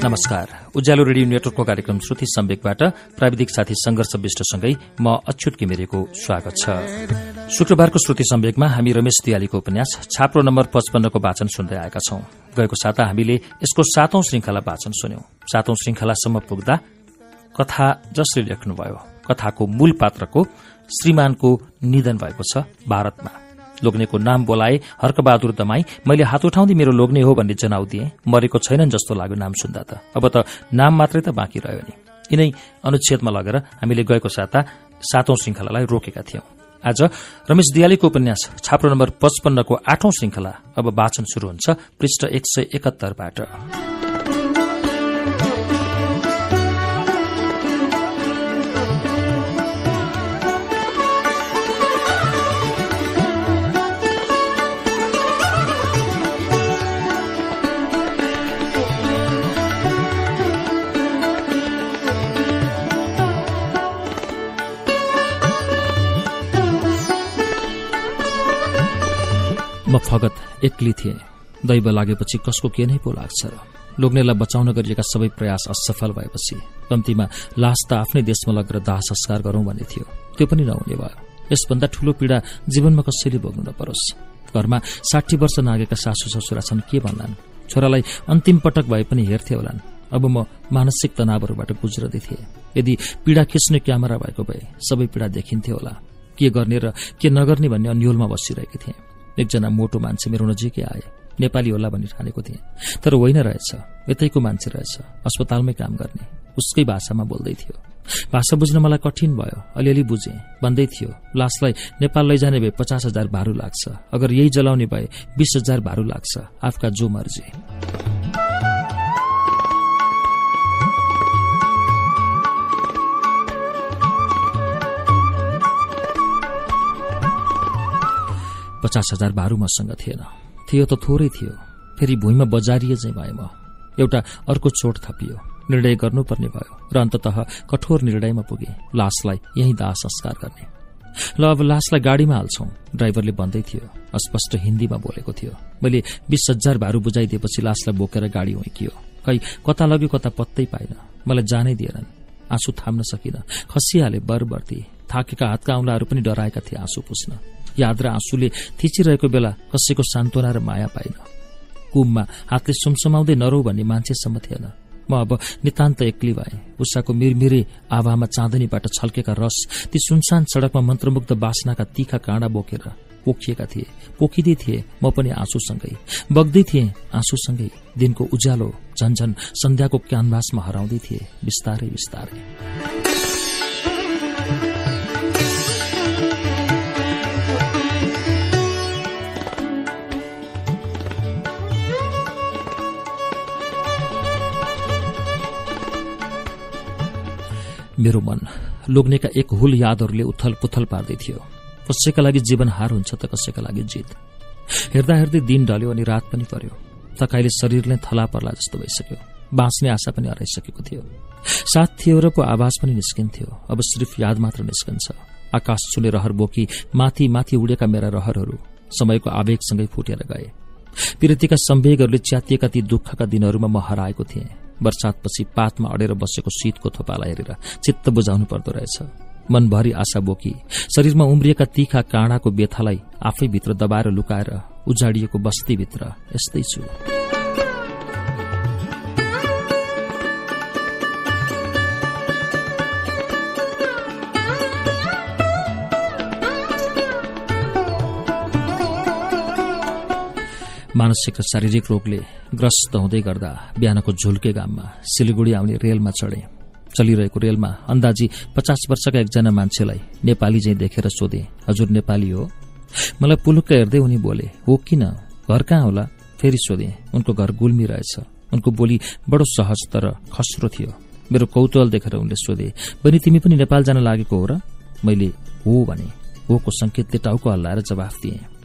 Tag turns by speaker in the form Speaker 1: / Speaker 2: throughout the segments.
Speaker 1: नमस्कार। उज्यालो रेडियो नेटवर्कको कार्यक्रम श्रुति सम्वेकबाट प्राविधिक साथी संघर्ष विष्टसँगै म अच्युत किमिरेको स्वागत छ। शुक्रबारको श्रुति सम्वेकमा हामी रमेश दियालीको उपन्यास छाप्रो नम्बर पचपन्नको वाचन सुन्दै आएका छौं। गएको साता हामीले यसको सातौं श्रृंखला वाचन सुन्यौं। सातौं श्रृंखलासम्म पुग्दा कथा जसले लेख्नुभयो कथाको मूल पात्रको श्रीमानको निधन भएको छ भारतमा। लोग्नेको नाम बोलाए हर्कबहादुर दमाई मैले हात उठाउँदै मेरो लोग्ने हो भन्ने जनाउ दिए। मरेको छैनन् जस्तो लाग्यो नाम सुन्दा त। अब त नाम मात्रै त बाँकी रह्यो नि। यिनै अनुच्छेदमा लगेर हामीले गएको साता सातौं श्रृंखलालाई रोकेका थियौं। आज रमेश दियालीको उपन्यास छाप्रो नम्बर पचपन्नको आठौं श्रृंखला अब वाचन शुरू हुन्छ पृष्ठ एक सय एकात्तरबाट म फगत एक्लै थिएँ। दैव लागेपछि कसको के नै पो लाग्छ र। लोग्नेलाई बचाउन गरिएका सबै प्रयास असफल भएपछि कम्तीमा लास त आफ्नै देशमा लगेर दाह संस्कार गरौं भन्ने थियो। त्यो पनि नहुने भयो। यसभन्दा ठूलो पीड़ा जीवनमा कसैले भोग्नु नपरोस् घरमा साठी वर्ष नागेका सासू ससुरा छन् के भन्लान्? छोरालाई अन्तिम पटक भए पनि हेर्थे होलान्। अब म मानसिक तनावहरूबाट गुज्रदै थिएँ। यदि पीड़ा खिच्ने क्यामेरा भएको भए सबै पीड़ा देखिन्थ्यो होला। के गर्ने र के नगर्ने भन्ने अन्यलमा बसिरहेकी थिएँ। एकजना मोटो मान्छे मेरो नजिकै आए। नेपाली होला भनी ठानेको थिएँ। तर होइन रहेछ। यतैको मान्छे रहेछ। अस्पतालमै काम गर्ने। उसकै भाषामा बोल्दै थियो। भाषा बुझ्न मलाई कठिन भयो। अलिअलि बुझे। भन्दै थियो लासलाई नेपाल लैजाने भए पचास हजार भारू लाग्छ। अगर यही जलाउने भए बीस हजार भारू लाग्छ। आफका जो मर्जी। पचास हजार भारू मसँग थिएन। थियो त थोरै थियो। फेरि भुइँमा बजारिए चाहिँ भए म। एउटा अर्को चोट थपियो। निर्णय गर्नुपर्ने भयो र अन्तत कठोर निर्णयमा पुगे। लासलाई यही दाह संस्कार गर्ने। ल अब लासलाई गाडीमा हाल्छौ। ड्राइभरले भन्दै थियो। अस्पष्ट हिन्दीमा बोलेको थियो। मैले बीस हजार भारू बुझाइदिएपछि लासलाई बोकेर गाडी उइकियो खै कता लग्यो कता पत्तै पाइन मलाई जानै दिएनन्। आँसु थाम्न सकिन। खसिहाले बरबर्ती। थाकेका हातका औंलाहरू पनि डराएका थिए आँसु पुस्न। याद र आँसुले थिचिरहेको बेला कसैको सान्त्वना र माया पाइन। कुममा हातले सुमसुमाउँदै नरौ भन्ने मान्छेसम्म थिएन। म अब नितान्त एक्लै भए। उषाको मिरमिरे आभामा चाँदनीबाट छल्केका रस ती सुनसान सड़कमा मन्त्रमुग्ध बासनाका तीखा काँडा बोकेर पोखिएका थिए। पोखिँदै थिए म पनि आँसुसँगै। बग्दै थिए आँसुसँगै। दिनको उज्यालो झन्झन सन्ध्याको क्यानभासमा हराउँदै थिए। बिस्तारै बिस्तारै। मेरो मन लोग्नेका एक हुल यादहरूले उथल पुथल पार्दै थियो। कसैका लागि जीवन हार हुन्छ त कसैका लागि जित। हेर्दा हेर्दै दिन ढल्यो अनि रात पनि पर्यो। तकाईले शरीरले थला पर्ला जस्तो भइसक्यो। बाँच्ने आशा पनि हराइसकेको थियो। साथ थियो र पो आवाज पनि निस्किन्थ्यो। अब सिर्फ याद मात्र निस्कन्छ। आकाश छुले रहर बोकी माथि माथि उडेका मेरा रहरहरू समयको आवेगसँगै फुटेर गए। पिरतीका सम्वेगहरूले च्यातिएका ती दुःखका दिनहरूमा म हराएको थिएँ। वर्षातपछि पातमा अडेर बसेको शीतको थोपालाई हेरेर चित्त बुझाउनु पर्दो रहेछ। मनभरि आशा बोकी शरीरमा उम्रिएका तीखा काँडाको बेथालाई आफैभित्र दबाएर लुकाएर उजाडिएको बस्तीभित्र यस्तै छु। मानसिक र शारीरिक रोगले ग्रस्त हुँदै गर्दा बिहानको झुल्के गाममा सिलगुडी आउने रेलमा चढे। चलिरहेको रेलमा अन्दाजी पचास वर्षका एकजना मान्छेलाई नेपाली चाहिँ देखेर सोधे हजुर नेपाली हो? मलाई पुलुक्क हेर्दै उनी बोले हो किन? घर कहाँ होला? फेरि सोधे उनको घर गुल्मी रहेछ। उनको बोली बडो सहज तर खस्रो थियो। मेरो कौतूहल देखेर उनले सोधे बहिनी तिमी पनि नेपाल जान लागेको हो र? मैले हो भने होको संकेतले टाउको हल्लाएर जवाफ दिएँ।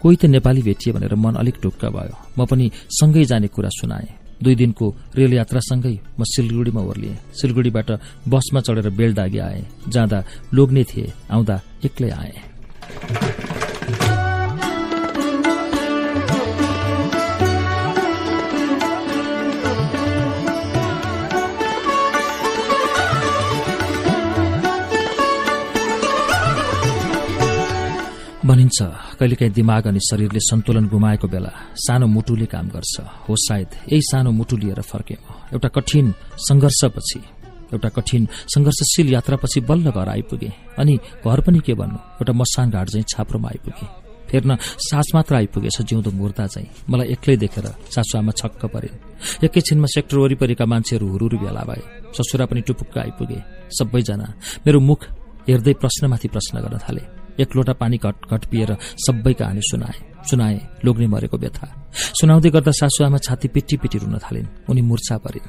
Speaker 1: कोही त नेपाली भेटिए भनेर मन अलिक ढुक्क भयो। म पनि सँगै जाने कुरा सुनाएँ। दुई दिनको रेल यात्रासँगै म सिलगढ़ीमा ओर्लिएँ। सिलगढ़ीबाट बसमा चढेर बेलदागी आए। जाँदा लोग्ने थिए आउँदा एक्लै आए। भनिन्छ कहिलेकाहीँ दिमाग अनि शरीरले सन्तुलन गुमाएको बेला सानो मुटुले काम गर्छ। हो सायद यही सानो मुटु लिएर फर्के एउटा कठिन संघर्षपछि एउटा कठिन संघर्षशील यात्रापछि बल्ल घर आइपुगे। अनि घर पनि के भन्नु एउटा मसान घाट चाहिँ छाप्रोमा आइपुगे। फेर्न सास मात्र आइपुगेछ जिउँदो मुर्दा चाहिँ। मलाई एक्लै देखेर सासुआमा छक्क परिन्। एकैछिनमा सेक्टर वरिपरिका मान्छेहरू हुरुरु भेला भए। ससुरा पनि टुपुक्क आइपुगे। सबैजना मेरो मुख हेर्दै प्रश्नमाथि प्रश्न गर्न थाले। एक लोटा पानी घट घट पिएर सबै कहानी सुनाए सुनाए लोग्ने मरेको व्यथा। सुनाउँदै गर्दा सासुआमा छाती पिटी पिटी रुन थालिन् उनी मुर्छा परिन्।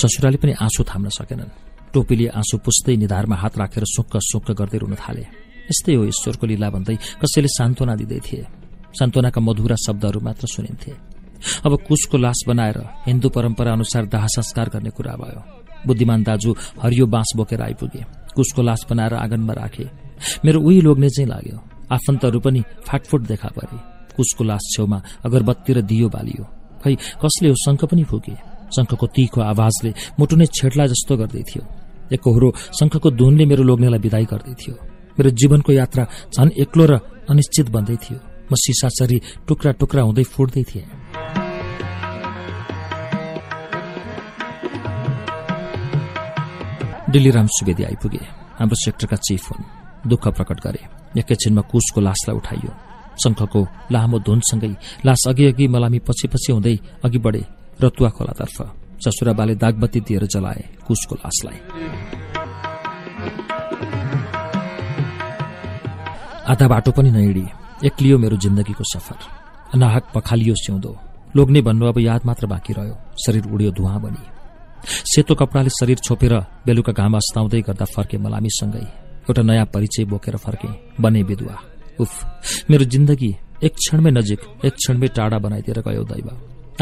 Speaker 1: ससुराले पनि आँसु थाम्न सकेनन्। टोपीले आँसु पुस्दै निधारमा हात राखेर सुक्क सुक्क गर्दै रुन थाले। यस्तै हो ईश्वरको लीला भन्दै कसैले सान्त्वना दिँदै थिए। सान्त्वनाका मधुरा शब्दहरू मात्र सुनिन्थे। अब कुशको लास बनाएर हिन्दू परम्परा अनुसार दाह संस्कार गर्ने कुरा भयो। बुद्धिमान दाजु हरियो बाँस बोकेर आइपुगे। कुशको लास बनाएर आँगनमा राखे। मेरो उही लोग्ने चाहिँ लाग्यो। आफन्तहरू पनि फाटफुट देखा परे। कुशको लास छेउमा अगरबत्ती र दियो बालियो। खै कसले हो शङ्ख पनि फुके? शङ्खको तीखो आवाजले मुटु नै छेड्ला जस्तो गर्दै थियो। एकहोरो शङ्खको धुनले मेरो लोग्नेलाई विदाई गर्दै थियो। मेरो जीवनको यात्रा झन् एक्लो र अनिश्चित बन्दै थियो। म सिसासरी टुक्रा टुक्रा हुँदै फुट्दै थिएँ। डिल्लीराम सुवेदी आइपुगे। हाम्रो सेक्टरका चिफ हुन्। दुःख प्रकट गरे। एकैछिनमा कुशको लासलाई उठाइयो। शङ्खको लामो धुनसँगै लास अघि अघि मलामी पछि पछि हुँदै अघि बढे रतुवा खोलातर्फ ससुराबाले दागबत्ती दिएर जलाए कुशको लासलाई। आधा बाटो पनि नहिडी। एक्लियो मेरो जिन्दगीको सफर। अनाहक पखालियो सिउँदो लोग्ने भन्नु अब याद मात्र बाँकी रह्यो। शरीर उड्यो धुवा बनी। सेतो कपडाले शरीर छोपेर बेलुका घाम अस्ताउँदै गर्दा फर्के मलामीसँगै एउटा नयाँ परिचय बोकेर फर्के। बने विधुवा। उफ मेरो जिन्दगी एक क्षणमै नजिक एक क्षणमै टाढा बनाइदिएर गयो दैव।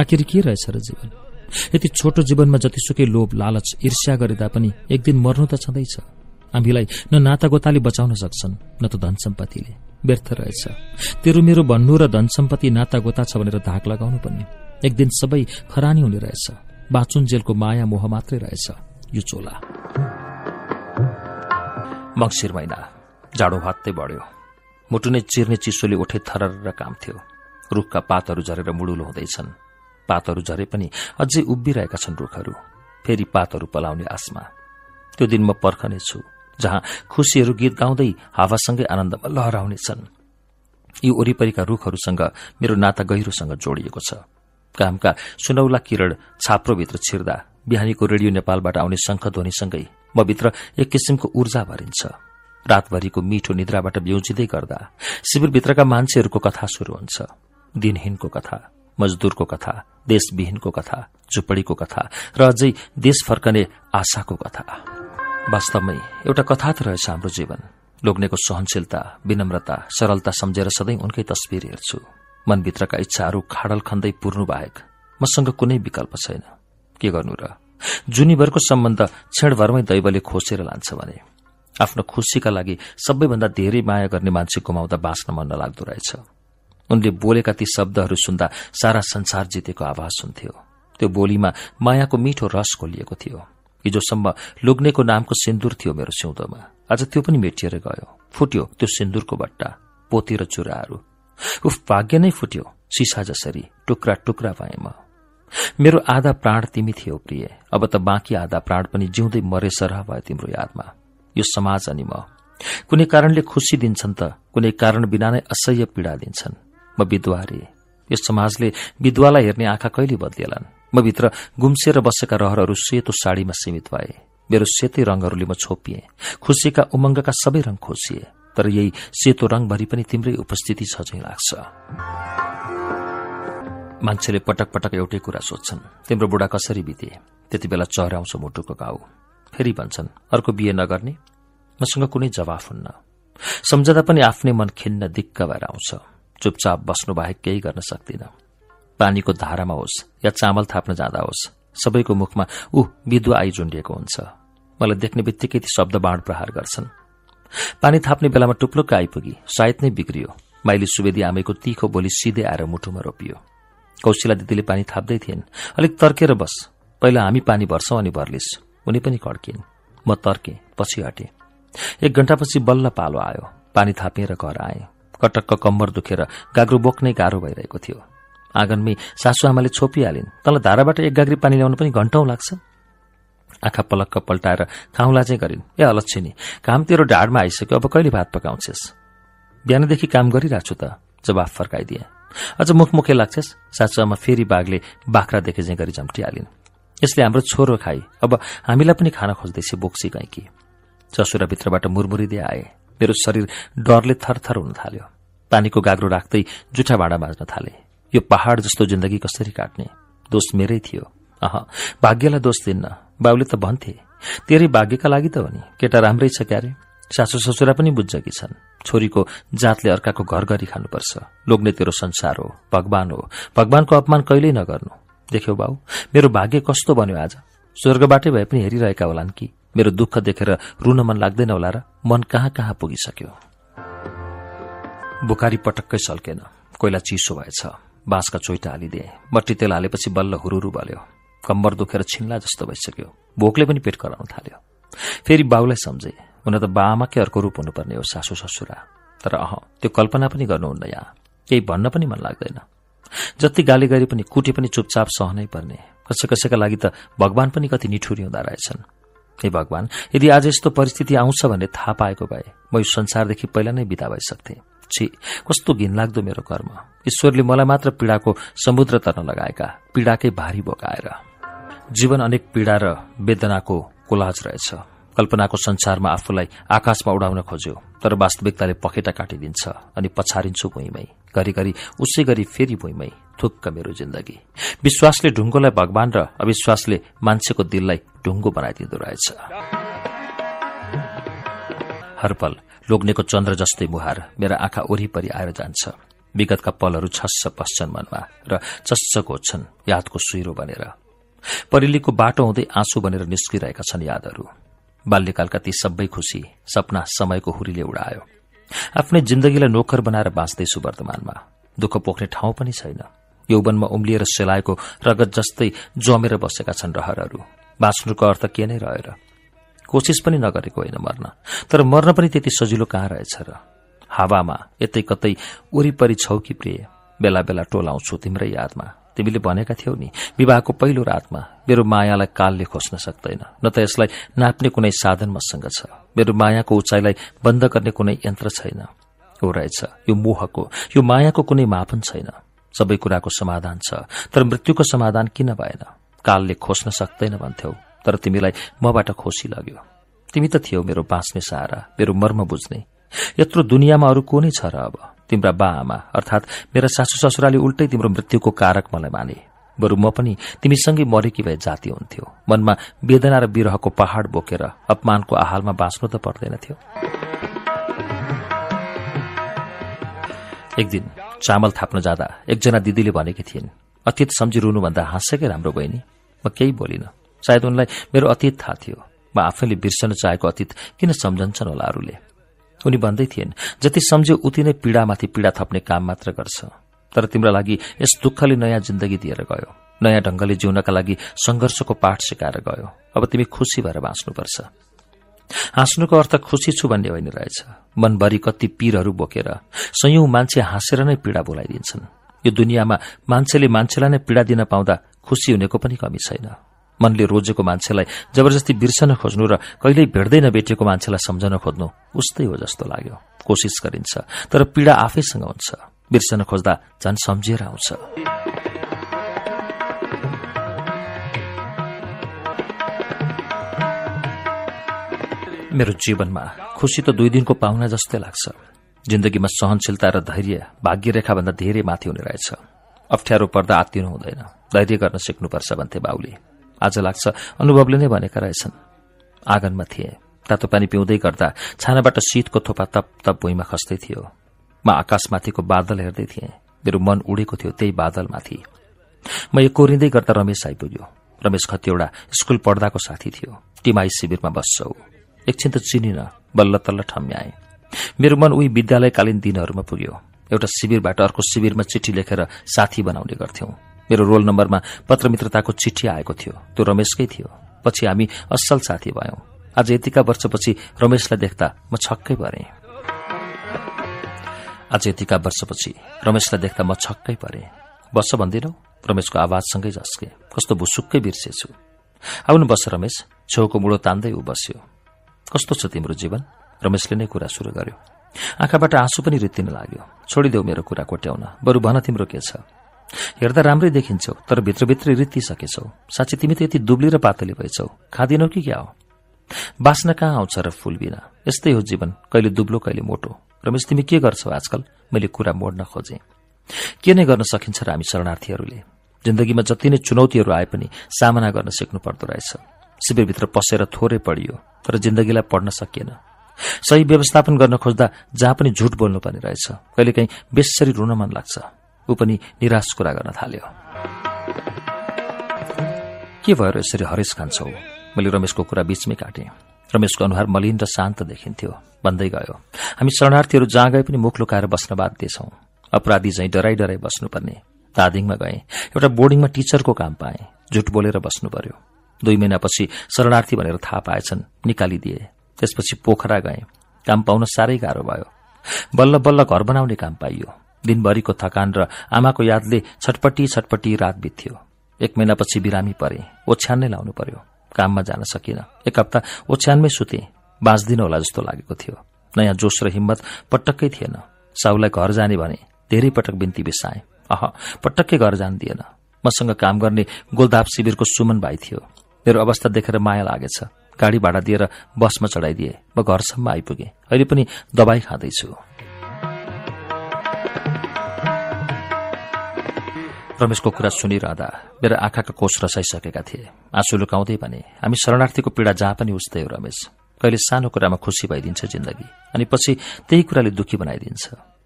Speaker 1: आखिर के रहेछ र जीवन? यति छोटो जीवनमा जतिसुकै लोभ लालच ईर्ष्या गरेता पनि एक दिन मर्नु त छँदैछ। हामीलाई न नाता गोताले बचाउन सक्छन् न त धन सम्पत्तिले। व्यर्थ रहेछ। तेरो मेरो भन्नु र धन सम्पत्ति नाता गोता छ भनेर धाक लगाउनु पनि। एक दिन सबै खरानी हुने रहेछ। बाचुन्जेलको माया मोह मात्रै रहेछ यो चोला। मक्सिर महिना जाडो भात्तै बढ्यो। मुटु नै चिर्ने चिसोले उठे थरर काम थियो। रुखका पातहरू झरेर मुडुलो हुँदैछन्। पातहरू झरे पनि अझै उभिरहेका छन् रुखहरू। फेरि पातहरू पलाउने आसमा। त्यो दिन म पर्खनेछु जहाँ खुसीहरू गीत गाउँदै हावासँगै आनन्दमा लहराउनेछन्। यी वरिपरिका रुखहरूसँग मेरो नाता गहिरोसँग जोडिएको छ। कामका सुनौला किरण छाप्रोभित्र छिर्दा बिहानीको रेडियो नेपालबाट आउने शंखध्वनिसँगै म भित्र एक किसिमको ऊर्जा भरिन्छ। रातभरिको मिठो निद्राबाट ब्युजिँदै गर्दा शिविरभित्रका मान्छेहरूको कथा शुरू हुन्छ। दिनहीनको कथा मजदूरको कथा देशविहीनको कथा झुपड़ीको कथा र अझै देश फर्कने आशाको कथा। वास्तवमै एउटा कथा त रहेछ हाम्रो जीवन। लोग्नेको सहनशीलता विनम्रता सरलता सम्झेर सधैँ उनकै तस्विर हेर्छु। मनभित्रका इच्छाहरू खाडल खन्दै पूर्नु बाहेक मसँग कुनै विकल्प छैन। के गर्नु र? जुनीभरको सम्बन्ध क्षणभरमै दैवले खोसेर लान्छ भने। आफ्नो खुशीका लागि सबैभन्दा धेरै माया गर्ने मान्छे गुमाउँदा बाँच्न मन नलाग्दो रहेछ। उनले बोलेका ती शब्दहरू सुन्दा सारा संसार जितेको आवाज सुन्थ्यो त्यो बोलीमा मायाको मिठो रस खोलिएको थियो। हिजोसम्म लुग्नेको नामको सिन्दूर थियो मेरो सिउँदोमा। आज त्यो पनि मेटिएर गयो। फुट्यो त्यो सिन्दूरको बट्टा पोती र चुराहरू। उफ भाग्य नै फुट्यो सिसा जसरी टुक्रा टुक्रा भए म। मेरो आधा प्राण तिमी थियो प्रिय। अब त बाँकी आधा प्राण पनि जिउँदै मरे सरह भयो तिम्रो यादमा। यो समाज अनि म। कुनै कारणले खुशी दिन्छन् त कुनै कारण बिना नै असह्य पीड़ा दिन्छन्। म विधवा रे यस समाजले विधवालाई हेर्ने आँखा कहिले बदलिएलान् म भित्र गुम्सिएर बसेका रहरहरू सेतो साड़ीमा सीमित भए। मेरो सेतै रंगहरूले म छोपिए। खुशीका उमंगका सबै रंग खोसिए। तर यही सेतो रंगभरि पनि तिम्रै उपस्थिति छ झै लाग्छ। मान्छेले पटक पटक एउटै कुरा सोध्छन् तिम्रो बुढा कसरी बिते? त्यति बेला चहराउँछ मुटुको गाउँ फेरि भन्छन् अर्को बिहे नगर्ने? मसँग कुनै जवाफ हुन्न। सम्झदा पनि आफ्नै मन खिन्न दिक्क भएर आउँछ। चुपचाप बस्नु बाहेक केही गर्न सक्दिन। पानीको धारामा होस् या चामल थाप्न जाँदा होस् सबैको मुखमा ऊ विधुवा आई झुन्डिएको हुन्छ। मलाई देख्ने बित्तिकै ती शब्द बाँड प्रहार गर्छन्। पानी थाप्ने बेलामा टुप्लुक्क आइपुगी सायद नै बिग्रियो। माइली सुवेदी आमैको तीखो बोली सिधै आएर मुटुमा रोपियो। कौशिला दिदीले पानी थाप्दै थिइन् अलिक तर्केर बस। पहिला हामी पानी भर्छौं अनि भर्लिस उनी पनि कड्किन् म तर्के पछि हटे एक घण्टापछि बल्ल पालो आयो। पानी थापेर घर आए। कटक्क कम्बर दुखेर गाग्रो बोक्नै गाह्रो भइरहेको थियो। आँगनमै सासु आमाले छोपिहालिन्। तँलाई धाराबाट एक गाग्री पानी ल्याउनु पनि घण्टौं लाग्छ। आँखा पलक्क पल्टाएर खाउँला चाहिँ गरिन् ए अलच्छिनी काम तेरो ढाडमा आइसक्यो अब कहिले भात पकाउँछेस्? बिहानदेखि काम गरिरहेको छु त जवाफ फर्काइदिए। अझ मुखमुखे लाग्छस्? सासु आमा फेरि बाघले बाख्रा देखे चाहिँ गरी झम्टिहालिन्। यसले हाम्रो छोरो खाई। अब हामीलाई पनि खान खोज्दैछ बोक्सी गैकी। ससुराभित्रबाट मुरमुरिँदै आए। मेरो शरीर डरले थरथर हुन थाल्यो। पानीको गाग्रो राख्दै जुठा भाँडा बाँच्न थाले। यो पहाड़ जस्तो जिन्दगी कसरी काट्ने? दोष मेरै थियो। अह भाग्यलाई दोष दिन्न बाबुले त भन्थे तेरै भाग्यका लागि त हो नि। केटा राम्रै छ क्यारे। सासु ससुरा पनि बुझ्छ कि छन्। छोरीको जातले अर्काको घर गरी खानुपर्छ लोग्ने तेरो संसार हो भगवान हो। भगवानको अपमान कहिल्यै नगर्नु। देख्यौ बाउ मेरो भाग्य कस्तो बन्यो आज? स्वर्गबाटै भए पनि हेरिरहेका होलान् कि? मेरो दुःख देखेर रुन मन लाग्दैन होला र मन कहाँ कहाँ पुगिसक्यो? बुखारी पटक्कै सल्केन। कोइला चिसो भएछ। बाँसका चोइटा हालिदिए। मट्टी तेल हालेपछि बल्ल हुरुरु बल्यो। कम्बर दुखेर छिन्ला जस्तो भइसक्यो। भोकले पनि पेट कराउन थाल्यो। फेरि बाउलाई सम्झे हुन त बाआमाकै अर्को रूप हुनुपर्ने हो सासु ससुरा? तर अह त्यो कल्पना पनि गर्नुहुन्न यहाँ। केही भन्न पनि मन लाग्दैन। जति गाली गरे पनि कुटे पनि चुपचाप सहनै पर्ने। कसै कसैका लागि त भगवान पनि कति निठुरी हुँदा रहेछन्। हे भगवान यदि आज यस्तो परिस्थिति आउँछ भन्ने थाहा पाएको भए म यो संसारदेखि पहिला नै बिदा भइसक्थे। छि कस्तो घिनलाग्दो मेरो कर्म। ईश्वरले मलाई मात्र पीड़ाको समुद्र तर्न लगाएका पीड़ाकै भारी बोकाएर। जीवन अनेक पीड़ा र वेदनाको कोलाज रहेछ। कल्पनाको संसारमा आफूलाई आकाशमा उडाउन खोज्यो तर वास्तविकताले पखेटा काटिदिन्छ अनि पछारिन्छु भुइँमै। घरिघरि उसै गरी फेरि भुइँमै थुक्क मेरो जिन्दगी। विश्वासले ढुङ्गोलाई भगवान र अविश्वासले मान्छेको दिललाई ढुङ्गो बनाइदिँदो रहेछ। हरपल लोग्नेको चन्द्र जस्तै मुहार मेरा आँखा वरिपरि आएर जान्छ। विगतका पलहरू छस्स पस्छन् मनमा र चस्स घोज्छन् यादको सुइरो बनेर। परिलीको बाटो हुँदै आँसु बनेर निस्किरहेका छन् यादहरू। बाल्यकालका ती सबै खुशी सपना समयको हुरीले उडायो। आफ्नै जिन्दगीलाई नोकर बनाएर बाँच्दैछु वर्तमानमा दुःख पोख्ने ठाउँ पनि छैन। यौवनमा उम्लिएर सेलाएको रगत जस्तै जमेर बसेका छन् रहरहरू। बाँच्नुको अर्थ के नै रहेर। कोसिस पनि नगरेको होइन मर्न। तर मर्न पनि त्यति सजिलो कहाँ रहेछ र? हावामा यतै कतै वरिपरि छौ कि प्रिय। बेला बेला टोलाउँछु तिम्रै यादमा। तिमीले भनेका थियौ नि विवाहको पहिलो रातमा मेरो मायालाई कालले खोज्न सक्दैन। न त यसलाई नाप्ने कुनै साधन मसँग छ। मेरो मायाको उचाइलाई बन्द गर्ने कुनै यन्त्र छैन। हो रहेछ यो मोहको यो मायाको कुनै मापन छैन। सबै कुराको समाधान छ तर मृत्युको समाधान किन भएन? कालले खोज्न सक्दैन भन्थ्यौ तर तिमीलाई मबाट खोसी लाग्यो। तिमी त थियौ मेरो बाँच्ने सहारा मेरो मर्म बुझ्ने। यत्रो दुनियाँमा अरू को नै छ र अब? तिम्रा बा आमा अर्थात मेरा सासू ससुराले उल्टै तिम्रो मृत्युको कारक मलाई माने। बरु म पनि तिमीसँगै मरेकी भए जाति हुन्थ्यो। मनमा वेदना र विरहको पहाड़ बोकेर अपमानको आहालमा बाँच्नु त पर्दैनथ्यो एक दिन चामल थाप्न जाँदा एकजना दिदीले भनेकी थिइन् अतीत सम्झी रुनुभन्दा हाँसेकै राम्रो बहिनी। म केही बोलिन। सायद उनलाई मेरो अतीत थाहा थियो। म आफैले बिर्सन चाहेको अतीत किन सम्झन्छन् होला अरूले? उनी भन्दै थिइन् जति सम्झ्यो उति नै पीड़ामाथि पीड़ा थप्ने काम मात्र गर्छ। तर तिम्रो लागि यस दुःखले नयाँ जिन्दगी दिएर गयो। नयाँ ढंगले जिउनका लागि संघर्षको पाठ सिकाएर गयो। अब तिमी खुशी भएर बाँच्नुपर्छ। हाँस्नुको अर्थ खुशी छु भन्ने होइन रहेछ। मनभरि कति पीरहरू बोकेर संयौं मान्छे हाँसेर नै पीड़ा बोलाइदिन्छन्। यो दुनियाँमा मान्छेले मान्छेलाई नै पीड़ा दिन पाउँदा खुशी हुनेको पनि कमी छैन। मनले रोजेको मान्छेलाई जबरजस्ती बिर्सन खोज्नु र कहिल्यै भेट्दै नभेटिएको मान्छेलाई सम्झन खोज्नु उस्तै हो जस्तो लाग्यो। कोसिस गरिन्छ तर पीड़ा आफैसँग हुन्छ। बिर्सन खोज्दा झन् सम्झिएर आउँछ। मेरो जीवनमा खुशी त दुई दिनको पाहुना जस्तै लाग्छ। जिन्दगीमा सहनशीलता र धैर्य भाग्य रेखाभन्दा धेरै माथि हुने रहेछ। अप्ठ्यारो पर्दा आत्तिनु हुँदैन। धैर्य गर्न सिक्नुपर्छ भन्थे बाउले। आज लाग्छ। अनुभवले नै भनेका रहेछन्। आँगनमा थिए। तातो पानी पिउँदै गर्दा छानाबाट शीतको थोपा तप तप भुइँमा खस्दै थियो। म आकाशमाथिको बादल हेर्दै थिएँ। मेरो मन उडेको थियो त्यही बादलमाथि। म यो कोरिँदै गर्दा रमेश आइपुग्यो। रमेश खतिवड़ा स्कूल पढ्दाको साथी थियो। टिमाई शिविरमा बस्छौ। एकछिन त चिनिन बल्ल तल्ल ठम्याए। मेरो मन उही विद्यालयकालीन दिनहरूमा पुग्यो। एउटा शिविरबाट अर्को शिविरमा चिठी लेखेर साथी बनाउने गर्थ्यौं। मेरो रोल नम्बरमा पत्र मित्रताको चिठी आएको थियो। त्यो रमेशकै थियो। पछि हामी असल साथी भयौं। आज यतिका वर्षपछि रमेशलाई देख्दा म छक्कै परे। आज यतिका वर्षपछि रमेशलाई देख्दा म छक्कै परे। बस्छ भन्दिनौ रमेशको आवाजसँगै झस्के। कस्तो भुसुक्कै बिर्सेछु। आउनु बस रमेश। छेउको मुडो तान्दै ऊ बस्यो। कस्तो छ तिम्रो जीवन? रमेशले नै कुरा सुरु गर्यो। आँखाबाट आँसु पनि रित्तिन लाग्यो। छोडिदेऊ मेरो कुरा कोट्याउन। बरु भन तिम्रो के छ? हेर्दा राम्रै देखिन्छौ तर भित्रभित्रै रित्तिसकेछौ। साँच्ची तिमी त यति दुब्ली र पातली भएछौ। खाँदिनौ कि क्या हो? बाँच्न कहाँ आउँछ र फूल बिना? यस्तै हो जीवन कहिले दुब्लो कहिले मोटो। रमेश तिमी के गर्छौ आजकल? मैले कुरा मोड्न खोजे। के नै गर्न सकिन्छ र हामी शरणार्थीहरूले? जिन्दगीमा जति नै चुनौतीहरू आए पनि सामना गर्न सिक्नु पर्दो रहेछ। शिविरभित्र पसेर थोरै पढियो तर जिन्दगीलाई पढ्न सकिएन। सही व्यवस्थापन गर्न खोज्दा जहाँ पनि झुट बोल्नुपर्ने रहेछ। कहिलेकाहीँ बेसरी रुन मन लाग्छ। ऊ पनि निराश कुरा गर्न थाल्यो। के भएर यसरी हरेस खान्छौ मैले रमेशको कुरा बीचमै काटेँ। रमेशको अनुहार मलिन र शान्त देखिन्थ्यो। भन्दै गयो हामी शरणार्थीहरू जहाँ गए पनि मुख लुकाएर बस्न बाध्य छौं। अपराधी झैं डराई डराई बस्नुपर्ने। दादिङमा गए एउटा बोर्डिङमा टिचरको काम पाए। झुट बोलेर बस्नु पर्यो। दुई महिनापछि शरणार्थी भनेर थाहा पाएछन् निकालिदिए। त्यसपछि पोखरा गए। काम पाउन साह्रै गाह्रो भयो। बल्ल बल्ल घर बनाउने काम पाइयो। दिनभरिको थकान र आमाको यादले छटपट्टि छटपट्टि रात बित्थ्यो। एक महिनापछि बिरामी परे। ओछ्यान नै लाउनु पर्यो। काममा जान सकिन। एक हप्ता ओछ्यानमै सुते। बाँच्दिन होला जस्तो लागेको थियो। नयाँ जोस र हिम्मत पटक्कै थिएन। साउलाई घर जाने भने धेरै पटक बिन्ती बिसाए अह पटक्कै घर जान दिएन। मसँग काम गर्ने गोलदाप शिविरको सुमन भाइ थियो। मेरो अवस्था देखेर माया लागेछ। गाडी भाडा दिएर बसमा चढाइदिए। म घरसम्म आइपुगे। अहिले पनि दबाई खाँदैछु। रमेशको कुरा सुनिरहँदा मेरो आँखाका कोष रसाइसकेका थिए। आँसु लुकाउँदै भने हामी शरणार्थीको पीड़ा जहाँ पनि उस्तै हो रमेश। कहिले सानो कुरामा खुसी भइदिन्छ जिन्दगी अनि पछि त्यही कुराले दुखी बनाइदिन्छ।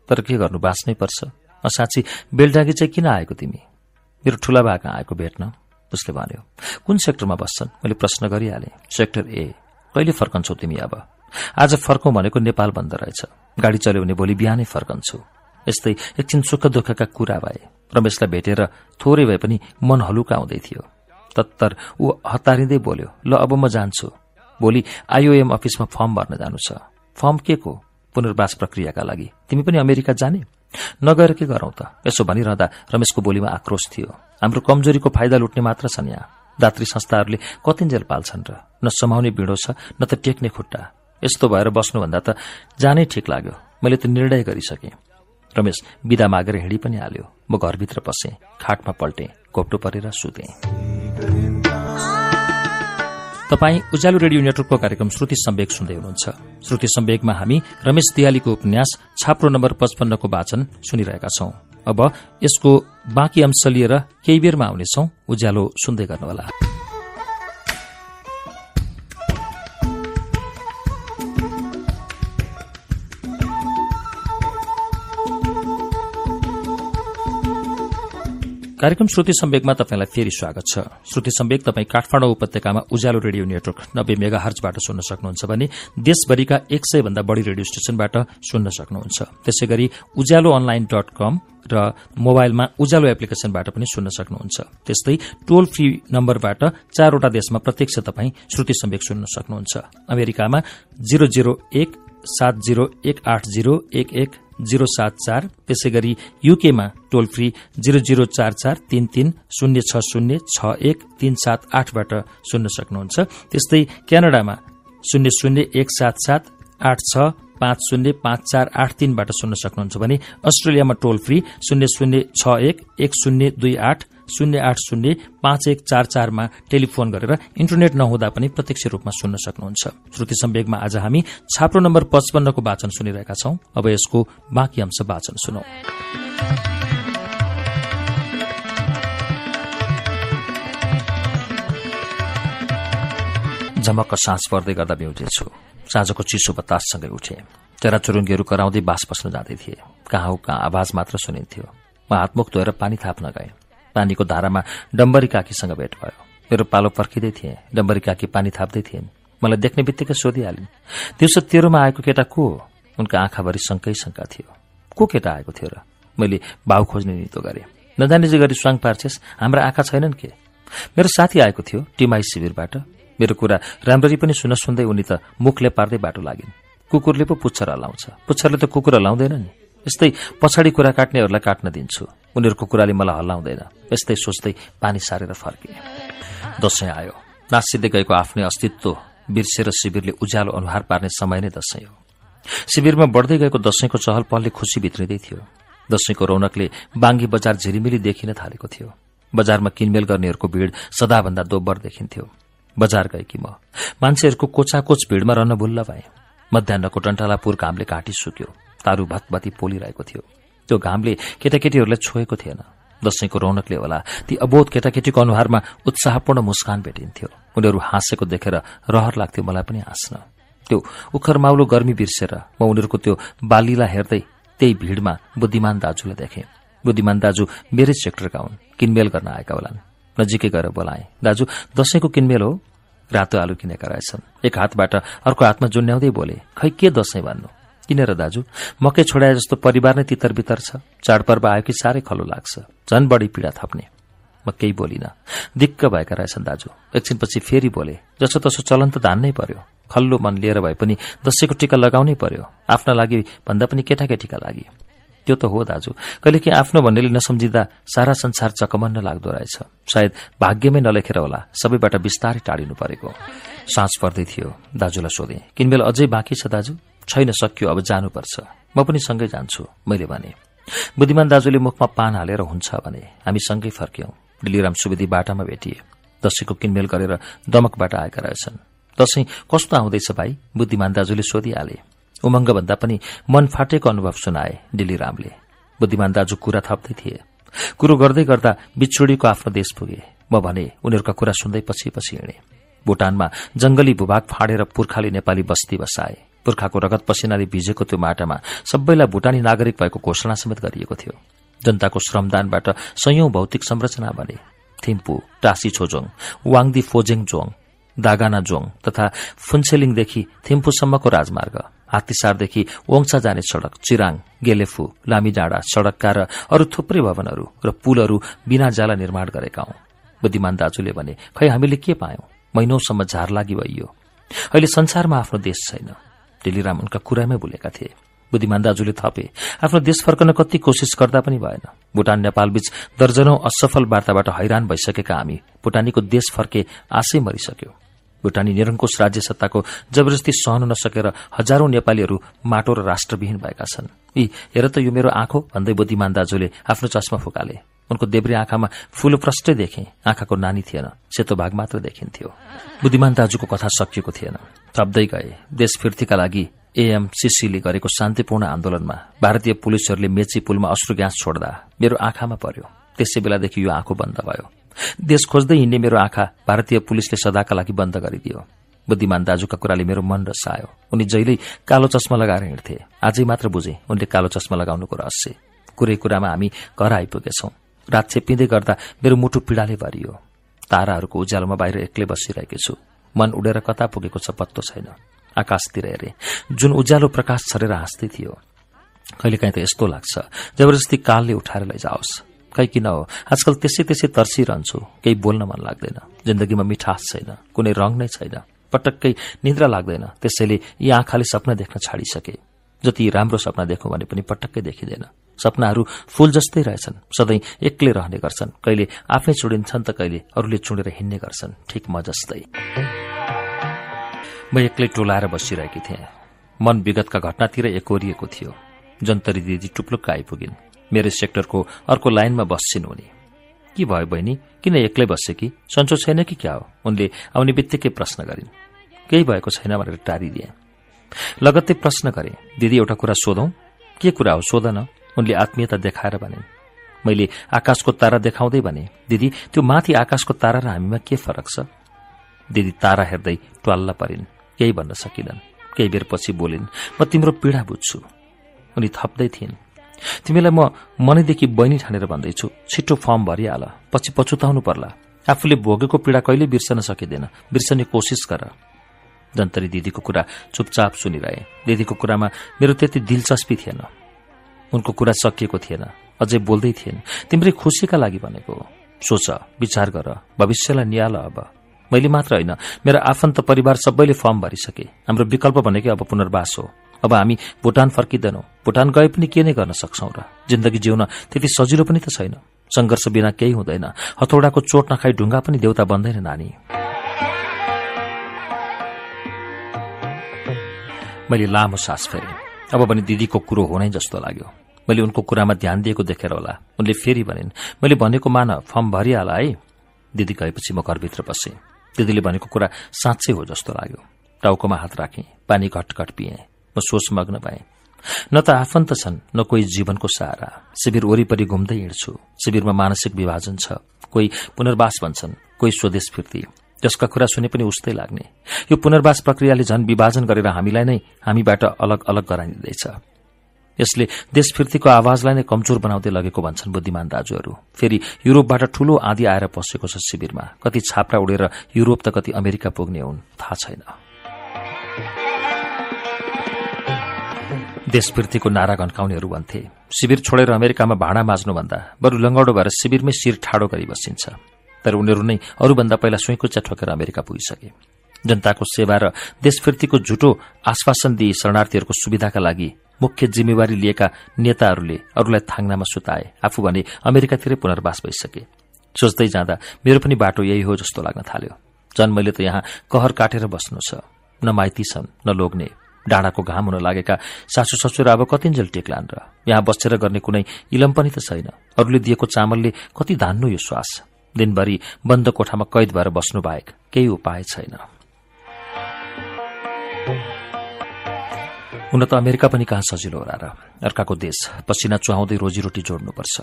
Speaker 1: तर के गर्नु बाँच्नै पर्छ। साँच्ची बेलडाँगी चाहिँ किन आएको तिमी? मेरो ठूला भाका आएको भेट्न? उसले भन्यो। कुन सेक्टरमा बस्छन्? मैले प्रश्न गरिहालेँ। सेक्टर ए कहिले फर्कन्छौ तिमी अब? आज फर्कौं भनेको नेपाल बन्द रहेछ। गाडी चल्यो भने भोलि बिहानै फर्कन्छु। यस्तै एकछिन सुख दुःखका कुरा भए रमेशलाई भेटेर थोरै भए पनि मन हलुका आउँदै थियो। तत्तर ऊ हतारिँदै बोल्यो ल अब म जान्छु। भोलि आइओएम अफिसमा फर्म भर्न जानु छ। फर्म के को? पुनर्वास प्रक्रियाका लागि। तिमी पनि अमेरिका जाने? नगएर के गरौं त? यसो भनिरहँदा रमेशको बोलीमा आक्रोश थियो। हाम्रो कमजोरीको फाइदा लुट्ने मात्र छन् यहाँ। दात्री संस्थाहरूले कतिन्जेल पाल्छन् र? न समाउने बिँडो छ न त टेक्ने खुट्टा। यस्तो भएर बस्नुभन्दा त जानै ठिक लाग्यो। मैले त निर्णय गरिसकेँ। रमेश विदा मागेर हिँडी पनि हाल्यो। म घरभित्र पसे खाटमा पल्टे घोप्टो परेर सुते। तपाई उज्यालो रेडियो नेटवर्कको कार्यक्रम श्रुति सम्वेक सुन्दै हुनुहुन्छ। श्रुति सम्वेकमा हामी रमेश दियालीको उपन्यास छाप्रो नम्बर पचपन्नको वाचन सुनिरहेका छौं। अब यसको बाँकी अंश लिएर केही बेरमा आउनेछौ। उज्यालो सुन्दै गर्नुहोला। कार्यक्रम श्रुति सम्वेकमा तपाईँलाई फेरि स्वागत छ। श्रुति सम्वेक तपाईँ काठमाडौँ उपत्यकामा उज्यालो रेडियो नेटवर्क नब्बे मेगा हर्चबाट सुन्न सक्नुहुन्छ भने देशभरिका एक सय भन्दा बढ़ी रेडियो स्टेशनबाट सुन्न सक्नुहुन्छ। त्यसै गरी उज्यालो अनलाइन डट कम र मोबाइलमा उज्यालो एप्लिकेशनबाट पनि सुन्न सक्नुहुन्छ। त्यस्तै टोल फ्री नम्बरबाट चारवटा देशमा प्रत्यक्ष तपाईँ श्रुति सम्वेक सुन्न सक्नुहुन्छ। अमेरिकामा जीरो जीरो एक सात जीरो एक आठ जीरो एक एक जीरो सात चार त्यसै गरी युकेमा टोल फ्री जीरो जीरो चार चार तीन तीन शून्य छ शून्य छ एक तीन सात आठबाट सुन्न सक्नुहुन्छ। त्यस्तै क्यानाडामा शून्य शून्य एक सात सात आठ छ पाँच शून्य पाँच चार आठ तीनबाट सुन्न सक्नुहुन्छ भने अस्ट्रेलियामा टोल फ्री शून्य शून्य छ एक एक शून्य दुई आठ शून्य आठ शून्य पाँच एक चार चारमा टेलिफोन गरेर इन्टरनेट नहुँदा पनि प्रत्यक्ष रूपमा सुन्न सक्नुहुन्छ। श्रुति सम्वेगमा आज हामी छाप्रो नम्बर पचपन्नको वाचन सुनिरहेका छौं। अब यसको बाँकी अंश वाचन सुनौ। झमक्क सास पर्दै गर्दा बिउजेछु साँझको चिसो बताससँगै उठे। तेरा चुरुङ्गीहरू कराउँदै बास बस्न जाँदै थिए। कहाँ हो कहाँ आवाज मात्र सुनिन्थ्यो। म हातमुख धोएर पानी थाप्न गएँ। पानीको धारामा डम्बरी काकीसँग भेट भयो। मेरो पालो पर्खिँदै थिएँ डम्बरी काकी पानी थाप्दै थिइन्। मलाई देख्ने बित्तिकै सोधिहालिन् दिउँसो तेह्रमा आएको केटा को हो? उनका आँखाभरि शङ्कै शङ्का थियो। को केटा आएको थियो र? मैले भाउ खोज्ने नितो गरेँ। नजाने गरी स्वाङ पार्छेस हाम्रा आँखा छैनन् के? मेरो साथी आएको थियो टिमाई शिविरबाट। मेरो कुरा राम्ररी पनि सुन सुन्दै उनी त मुखले पार्दै बाटो लागिन्। कुकुरले पो पुच्छर हलाउँछ। पुच्छरले त कुकुर हलाउँदैन नि। यस्तै पछाडि कुरा काट्नेहरूलाई काट्न दिन्छु। उनीहरूको कुराले मलाई हल्लाउँदैन। यस्तै सोच्दै पानी सारेर फर्के। दसैँ आयो। नासिँदै गएको आफ्नै अस्तित्व बिर्सेर शिविरले उज्यालो अनुहार पार्ने समय नै दशैं हो। शिविरमा बढ्दै गएको दशैंको चहल पहलले खुशी भित्रिँदै थियो। दशैंको रौनकले बाङ्गी बजार झिलिमिली देखिन थालेको थियो। बजारमा किनमेल गर्नेहरूको भीड़ सदाभन्दा दोब्बर देखिन्थ्यो। बजार गएकी म। मान्छेहरूको कोचाकोच भीड़मा रहन भुल्ल भए। मध्याहको टन्टालापुर घामले काटी सुक्यो तारू भतभती पोलिरहेको थियो। त्यो घामले केटाकेटीहरूलाई छोएको थिएन। दशैंको रौनकले होला ती अबोध केटाकेटीको अनुहारमा उत्साहपूर्ण मुस्कान भेटिन्थ्यो। उनीहरू हाँसेको देखेर रहर लाग्थ्यो मलाई पनि हाँस्न। त्यो उखर माउलो गर्मी बिर्सेर म उनीहरूको त्यो बालीलाई हेर्दै त्यही भीड़मा बुद्धिमान दाजुलाई देखे। बुद्धिमान दाजु मेरै सेक्टरका हुन् किनमेल गर्न आएका होलान्। नजिकै गएर बोलाए दाजु दशैंको किनमेल हो? रातो आलु किनेका रहेछन्। एक हातबाट अर्को हातमा जुन्याउँदै बोले खै के दशैं भन्नु? किनेर दाजु मकै छोडाए जस्तो परिवार नै तितर बितर छ। चाडपर्व आयो कि साह्रै खलो लाग्छ। झन बढी पीड़ा थप्ने। म केही बोलिन। दिक्क भएका रहेछन् दाजु। एकछिनपछि फेरि बोले जसो तसो चलन त धान्नै पर्यो। खल्लो मन लिएर भए पनि दसैँको टिका लगाउनै पर्यो। आफ्ना लागि भन्दा पनि केटाकेटीका लागि। त्यो त हो दाजु। कहिलेकि आफ्नो भन्नेले नसम्झिँदा सारा संसार चकमन्न लाग्दो रहेछ। सायद भाग्यमै नलेखेर होला। सबैबाट बिस्तारै टाढिनु परेको। साँझ पर्दै थियो। दाजुलाई सोधे किनबेल अझै बाँकी छ दाजु? छैन सकियो अब जानुपर्छ। म पनि सँगै जान्छु मैले भने। बुद्धिमान दाजुले मुखमा पान हालेर हुन्छ भने हामी सँगै फर्क्यौं। डिलिराम सुवेदी बाटामा भेटिए। दशैंको किनमेल गरेर दमकबाट आएका रहेछन्। दशैं कस्तो आउँदैछ भाइ? बुद्धिमान दाजुले सोधिहाले। उमंग भन्दा पनि मन फाटेको अनुभव सुनाए डिलिरामले बुद्धिमान दाजु कुरा थप्दै थिए। कुरो गर्दै गर्दा बिछोडीको आफ्नो देश पुगे। म भने उनीहरूका कुरा सुन्दै पछि पछि हिँडे। भूटानमा जंगली भूभाग फाँडेर पुर्खाले नेपाली बस्ती बसाए। पुर्खाको रगत पसिनाले भिजेको त्यो माटामा सबैलाई भूटानी नागरिक भएको घोषणा समेत गरिएको थियो। जनताको श्रमदानबाट संयौं भौतिक संरचना बने। थिम्पू टासी छोजोङ वाङदी फोजेङ जोङ दागाना जोङ तथा फुन्सेलिङदेखि थिम्पूसम्मको राजमार्ग हात्तीसारदेखि ओङसा जाने सड़क चिराङ गेलेफु लामी डाँडा सड़कका र अरू थुप्रै भवनहरू र पुलहरू बिना जाला निर्माण गरेका हौ बुद्धिमान दाजुले भने खै हामीले के पायौं? महिनौसम्म झार लागि भइयो अहिले संसारमा आफ्नो देश छैन। टेलिराम उनका कुरामै भुलेका थिए। बुद्धिमान दाजुले थपे। आफ्नो देश फर्कन कति कोशिश गर्दा पनि भएन। भूटान नेपाल बीच दर्जनौ असफल वार्ताबाट हैरान भइसकेका हामी। भूटानीको देश फर्के आशै मरिसक्यो। भूटानी निरङ्कुश राज्य सत्ताको जबरजस्ती सहन नसकेर हजारौं नेपालीहरू माटो र राष्ट्रविहीन भएका छन्। यी हेर त यो मेरो आँखो भन्दै बुद्धिमान दाजुले आफ्नो चस्मा फुकाले। उनको देब्रे आँखामा फूलो प्रष्टै देखे। आँखाको नानी थिएन। सेतो भाग मात्र देखिन्थ्यो। बुद्धिमान दाजुको कथा सकिएको थिएन। थप्दै गए। देश फिर्तीका लागि एएमसीसीले गरेको शान्तिपूर्ण आन्दोलनमा भारतीय पुलिसहरूले मेची पुलमा अश्रु ग्यास छोड्दा मेरो आँखामा पर्यो। त्यसै बेलादेखि यो आँखो बन्द भयो। देश खोज्दै हिँड्ने मेरो आँखा भारतीय पुलिसले सदाका लागि बन्द गरिदियो। बुद्धिमान दाजुका कुराले मेरो मन रसायो। उनी जहिल्यै कालो चस्मा लगाएर हिँड्थे। आजै मात्र बुझे उनले कालो चस्मा लगाउनुको रहस्य। कुरै कुरामा हामी घर आइपुगेछौं। रात छेपिँदै गर्दा मेरो मुटु पीड़ाले भरियो। ताराहरूको उज्यालोमा बाहिर एक्लै बसिरहेकी छु। मन उडेर कता पुगेको छ पत्तो छैन। आकाशतिर हेरे। जुन उज्यालो प्रकाश छरेर हाँस्दै थियो। कहिलेकाहीँ त यस्तो लाग्छ जबरजस्ती कालले उठाएर लैजाओस्। खै किन हो? आजकल त्यसै त्यसै तर्सिरहन्छु। केही बोल्न मन लाग्दैन। जिन्दगीमा मिठास छैन। कुनै रङ नै छैन। पटक्कै निद्रा लाग्दैन। त्यसैले यी आँखाले सपना देख्न छाडिसके। जति राम्रो सपना देखौँ भने पनि पटक्कै देखिँदैन। सपनाहरू फूल जस्तै रहेछन्। सधैँ एक्लै रहने गर्छन्। कहिले आफै चुडिन्छन् त कहिले अरूले चुडेर हिँड्ने गर्छन्। ठिक म जस्तै। म एक्लै टोलाएर बसिरहेकी थिएँ। मन विगतका घटनातिर एकोरिएको थियो। जन्तरी दिदी टुप्लुक्क आइपुगिन्। मेरो सेक्टरको अर्को लाइनमा बस्छिन् उनी। के भयो बहिनी? किन एक्लै बस्छ कि? सन्चो छैन कि क्या हो? उनले आउने बित्तिकै प्रश्न गरिन्। केही भएको छैन भनेर टारिदिए। लगत्तै प्रश्न गरे दिदी एउटा कुरा सोधौं? के कुरा हो? सोध न। उनले आत्मीयता देखाएर भने मैले आकाशको तारा देखाउँदै भने दिदी त्यो माथि आकाशको तारा र हामीमा के फरक छ? दिदी तारा हेर्दै ट्वाल्ल परिन् केही भन्न सकिनन् केही बेर पछि बोलिन् म तिम्रो पीड़ा बुझ्छु। उनी थप्दै थिइन् तिमीलाई म मनैदेखि बहिनी ठानेर भन्दैछु छिटो फर्म भरिहाल पछि पछुताउनु पर्ला। आफूले भोगेको पीड़ा कहिले बिर्सन सकिँदैन बिर्सने कोसिस गर। जन्तरी दिदीको कुरा चुपचाप सुनिरहे। दिदीको कुरामा मेरो त्यति दिलचस्पी थिएन। उनको कुरा सकिएको थिएन। अझै बोल्दै थिएन तिम्रै खुसीका लागि भनेको सोच विचार गर। भविष्यलाई निहाल अब। मैले मात्र होइन मेरो आफन्त परिवार सबैले फर्म भरिसके। हाम्रो विकल्प भनेकै अब पुनर्वास हो। अब हामी भुटान फर्किँदैनौं। भुटान गए पनि के नै गर्न सक्छौ र? जिन्दगी जिउन त्यति सजिलो पनि त छैन। संघर्ष बिना केही हुँदैन। हथौडाको चोट नखाई ढुङ्गा पनि देउता बन्दैन नानी। मैले लामो सास फेरेँ। अब पनि दिदीको कुरो हो नै जस्तो लाग्यो। मैले उनको कुरामा ध्यान दिएको देखेर होला। उनले फेरि भनिन् मैले भनेको मान फर्म भरिहाल है। दिदी गएपछि म घरभित्र बसेँ। दिदीले भनेको कुरा साँच्चै हो जस्तो लाग्यो। टाउकोमा हात राखेँ पानी घटघट पिएँ म सोचमग्न भएँ। न त आफन्त छन् न कोही जीवनको सहारा। शिविर वरिपरि घुम्दै हिँड्छु। शिविरमा मानसिक विभाजन छ। कोही पुनर्वास भन्छन् कोही स्वदेश फिर्ती। जसका कुरा सुने पनि उस्तै लाग्ने। यो पुनर्वास प्रक्रियाले झन विभाजन गरेर हामीलाई नै हामीबाट अलग अलग गराइदिँदैछ। यसले देश फिर्तीको आवाजलाई नै कमजोर बनाउँदै लगेको भन्छन् बुद्धिमान दाजुहरू। फेरि युरोपबाट ठूलो आँधी आएर पसेको छ शिविरमा। कति छाप्रा उडेर युरोप त कति अमेरिका पुग्ने हुन् थाहा छैन। देशवृत्तिको नारा घन्काउनेहरू भन्थे शिविर छोडेर अमेरिकामा भाँडा माझ्नुभन्दा बरू लङ्गडो भएर शिविरमै शिर ठाडो गरी बसिन्छ। तर उनीहरू नै अरूभन्दा पहिला सुइकुच्चा ठोकेर अमेरिका पुगिसके। जनताको सेवा र देशवृत्तिको झुटो आश्वासन दिई शरणार्थीहरूको सुविधाका लागि मुख्य जिम्मेवारी लिएका नेताहरूले अरूलाई थाङ्नामा सुताए। आफू भने अमेरिकातिरै पुनर्वास भइसके। सोच्दै जाँदा मेरो पनि बाटो यही हो जस्तो लाग्न थाल्यो। झन् मैले त यहाँ कहर काटेर बस्नु छ। न माइती छन् न लोग्ने। डाँडाको घाम हुन लागेका सासू ससुर अब कतिन्जेल टेक्लान् र। यहाँ बसेर गर्ने कुनै इलम पनि त छैन। अरूले दिएको चामलले कति धान्नु यो श्वास। दिनभरि बन्द कोठामा कैद भएर बस्नु बाहेक केही उपाय छैन। हुन त अमेरिका पनि कहाँ सजिलो होला र अर्काको देश पसिना चुहाउँदै रोजीरोटी जोड्नुपर्छ।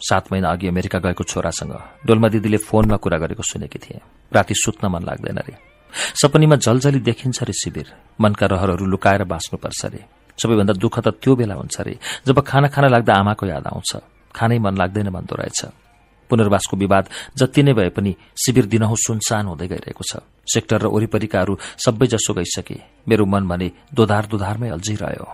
Speaker 1: सात महिना अघि अमेरिका गएको छोरासँग डोल्मा दिदीले फोनमा कुरा गरेको सुनेकी थिए। राति सुत्न मन लाग्दैन रे। सपनीमा जलजली देखिन्छ रे शिविर। मनका रहरहरू लुकाएर बाँच्नुपर्छ रे। सबैभन्दा दुःख त त्यो बेला हुन्छ रे जब खाना खाना लाग्दा आमाको याद आउँछ। खानै मन लाग्दैन भन्दो रहेछ। पुनर्वासको विवाद जति नै भए पनि शिविर दिनहौ सुनसान हुँदै गइरहेको छ। सेक्टर र वरिपरिकाहरू सबै जसो गइसके। मेरो मन भने दोधार दोधारमै अल्झिरह्यो।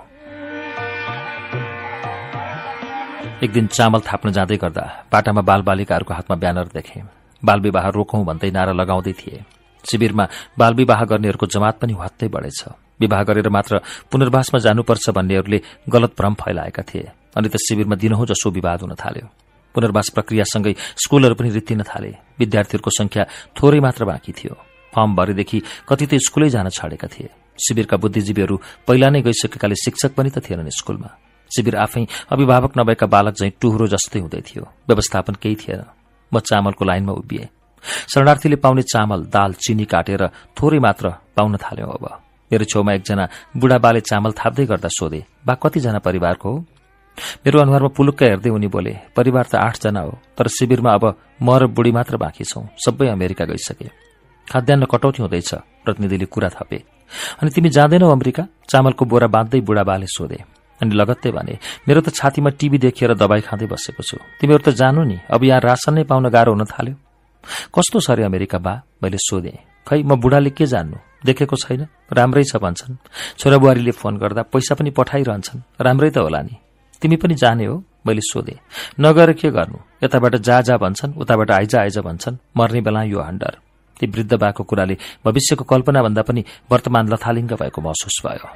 Speaker 1: एक दिन चामल थाप्न जाँदै गर्दा बाटामा बालबालिकाहरूको हातमा ब्यानर देखे। बाल विवाह रोकौं भन्दै नारा लगाउँदै थिए। शिविरमा बाल विवाह गर्नेहरूको जमात पनि हत्तै बढेछ। विवाह गरेर मात्र पुनर्वासमा जानुपर्छ भन्नेहरूले गलत भ्रम फैलाएका थिए। अनि त शिविरमा दिनहौ जसो विवाद हुन थाल्यो। पुनर्वास प्रक्रियासँगै स्कूलहरू पनि रित्तिन थाले। विद्यार्थीहरूको संख्या थोरै मात्र बाँकी थियो। फर्म भरेदेखि कति त स्कूलै जान छाडेका थिए। शिविरका बुद्धिजीवीहरू पहिला नै गइसकेकाले शिक्षक पनि त थिएनन् स्कूलमा। शिविर आफै अभिभावक नभएका बालक झैं टुहरो जस्तै हुँदै थियो। व्यवस्थापन केही थिएन। म चामलको लाइनमा उभिए। शरणार्थीले पाउने चामल दाल चिनी काटेर थोरै मात्र पाउन थाल्यो अब। मेरो छेउमा एकजना बुढाबाले चामल थाप्दै गर्दा सोधे बा कतिजना परिवारको हो? मेरो अनुहारमा पुलुक्क हेर्दै उनी बोले परिवार त आठजना हो तर शिविरमा अब म र बुढी मात्र बाँकी छौं सबै अमेरिका गइसके। खाद्यान्न कटौती हुँदैछ प्रतिनिधिले कुरा थपे। अनि तिमी जाँदैनौ अमेरिका? चामलको बोरा बाँध्दै बुढाबाले सोधे। अनि लगत्तै भने मेरो त छातीमा टीभी देखिएर दबाई खाँदै बसेको छु। तिमीहरू त जानु नि अब यहाँ राशन नै पाउन गाह्रो हुन थाल्यो। कस्तो छ अरे अमेरिका बा? मैले सोधेँ। खै म बुढाले के जान्नु? देखेको छैन? राम्रै छ भन्छन्। छोराबुहारीले फोन गर्दा पैसा पनि पठाइरहन्छन्। राम्रै त होला नि। तिमी पनि जाने हो मैले सोधे। नगएर के गर्नु? यताबाट जा जा भन्छन् उताबाट आइज आइज भन्छन् मर्ने बेला यो हण्डर ती वृद्ध बाको कुराले भविष्यको कल्पना भन्दा पनि वर्तमान लथालिङ्ग भएको महसुस भयो।